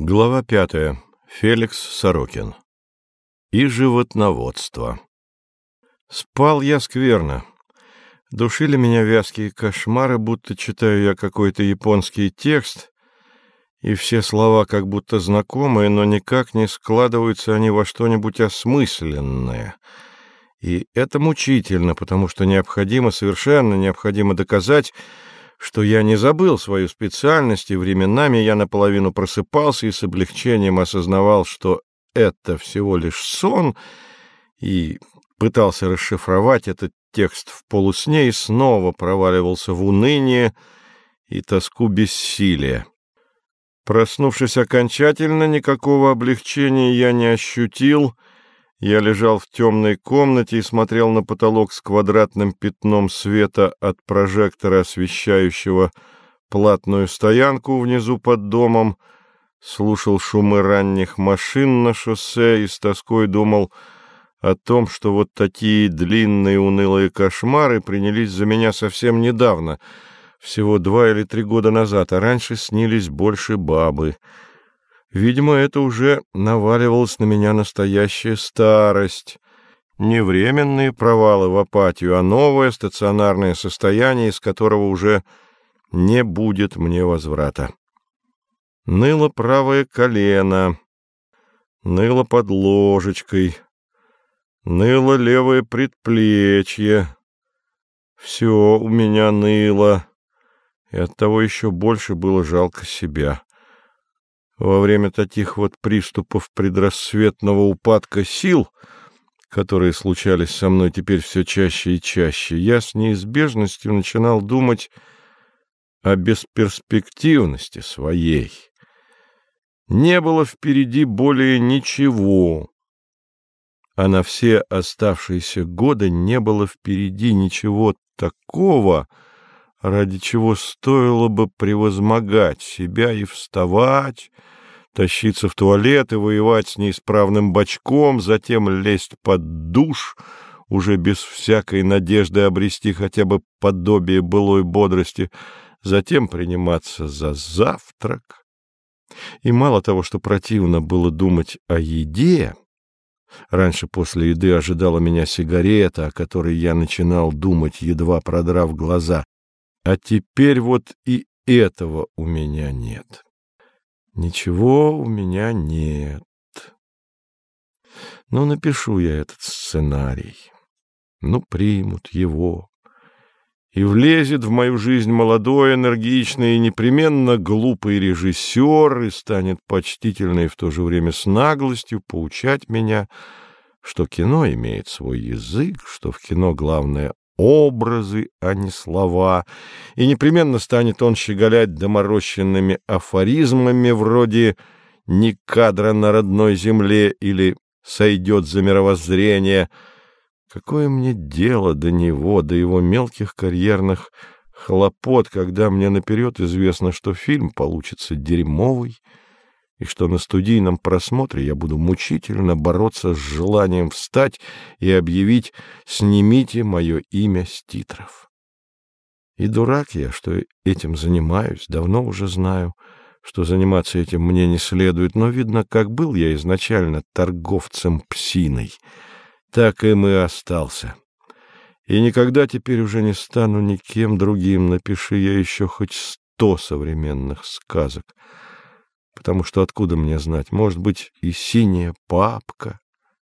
Глава пятая. Феликс Сорокин. И животноводство. Спал я скверно. Душили меня вязкие кошмары, будто читаю я какой-то японский текст, и все слова как будто знакомые, но никак не складываются они во что-нибудь осмысленное. И это мучительно, потому что необходимо, совершенно необходимо доказать, что я не забыл свою специальность, и временами я наполовину просыпался и с облегчением осознавал, что это всего лишь сон, и пытался расшифровать этот текст в полусне и снова проваливался в уныние и тоску бессилия. Проснувшись окончательно, никакого облегчения я не ощутил — я лежал в темной комнате и смотрел на потолок с квадратным пятном света от прожектора, освещающего платную стоянку внизу под домом, слушал шумы ранних машин на шоссе и с тоской думал о том, что вот такие длинные унылые кошмары принялись за меня совсем недавно, всего два или три года назад, а раньше снились больше бабы — Видимо, это уже наваливалась на меня настоящая старость. Не временные провалы в апатию, а новое стационарное состояние, из которого уже не будет мне возврата. Ныло правое колено, ныло под ложечкой, ныло левое предплечье. Все у меня ныло, и оттого еще больше было жалко себя. Во время таких вот приступов предрассветного упадка сил, которые случались со мной теперь все чаще и чаще, я с неизбежностью начинал думать о бесперспективности своей. Не было впереди более ничего, а на все оставшиеся годы не было впереди ничего такого, ради чего стоило бы превозмогать себя и вставать, тащиться в туалет и воевать с неисправным бачком, затем лезть под душ, уже без всякой надежды обрести хотя бы подобие былой бодрости, затем приниматься за завтрак. И мало того, что противно было думать о еде, раньше после еды ожидала меня сигарета, о которой я начинал думать, едва продрав глаза, а теперь вот и этого у меня нет. Ничего у меня нет. Ну, напишу я этот сценарий. Ну, примут его. И влезет в мою жизнь молодой, энергичный и непременно глупый режиссер и станет почтительно в то же время с наглостью поучать меня, что кино имеет свой язык, что в кино главное образы, а не слова, и непременно станет он щеголять доморощенными афоризмами вроде «ни кадра на родной земле» или «сойдет за мировоззрение». Какое мне дело до него, до его мелких карьерных хлопот, когда мне наперед известно, что фильм получится дерьмовый, и что на студийном просмотре я буду мучительно бороться с желанием встать и объявить «Снимите мое имя с титров». И дурак я, что этим занимаюсь, давно уже знаю, что заниматься этим мне не следует, но видно, как был я изначально торговцем псиной, так им и остался. И никогда теперь уже не стану никем другим, напиши я еще хоть сто современных сказок — потому что откуда мне знать, может быть, и синяя папка,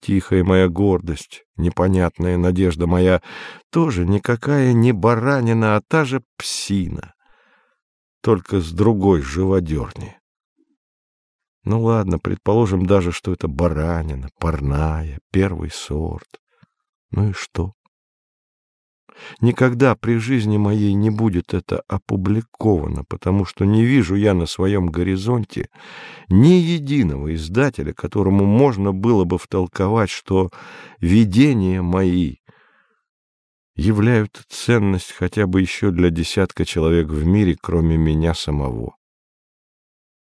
тихая моя гордость, непонятная надежда моя, тоже никакая не баранина, а та же псина, только с другой живодерни. Ну ладно, предположим даже, что это баранина, парная, первый сорт. Ну и что? Никогда при жизни моей не будет это опубликовано, потому что не вижу я на своем горизонте ни единого издателя, которому можно было бы втолковать, что видения мои являют ценность хотя бы еще для десятка человек в мире, кроме меня самого.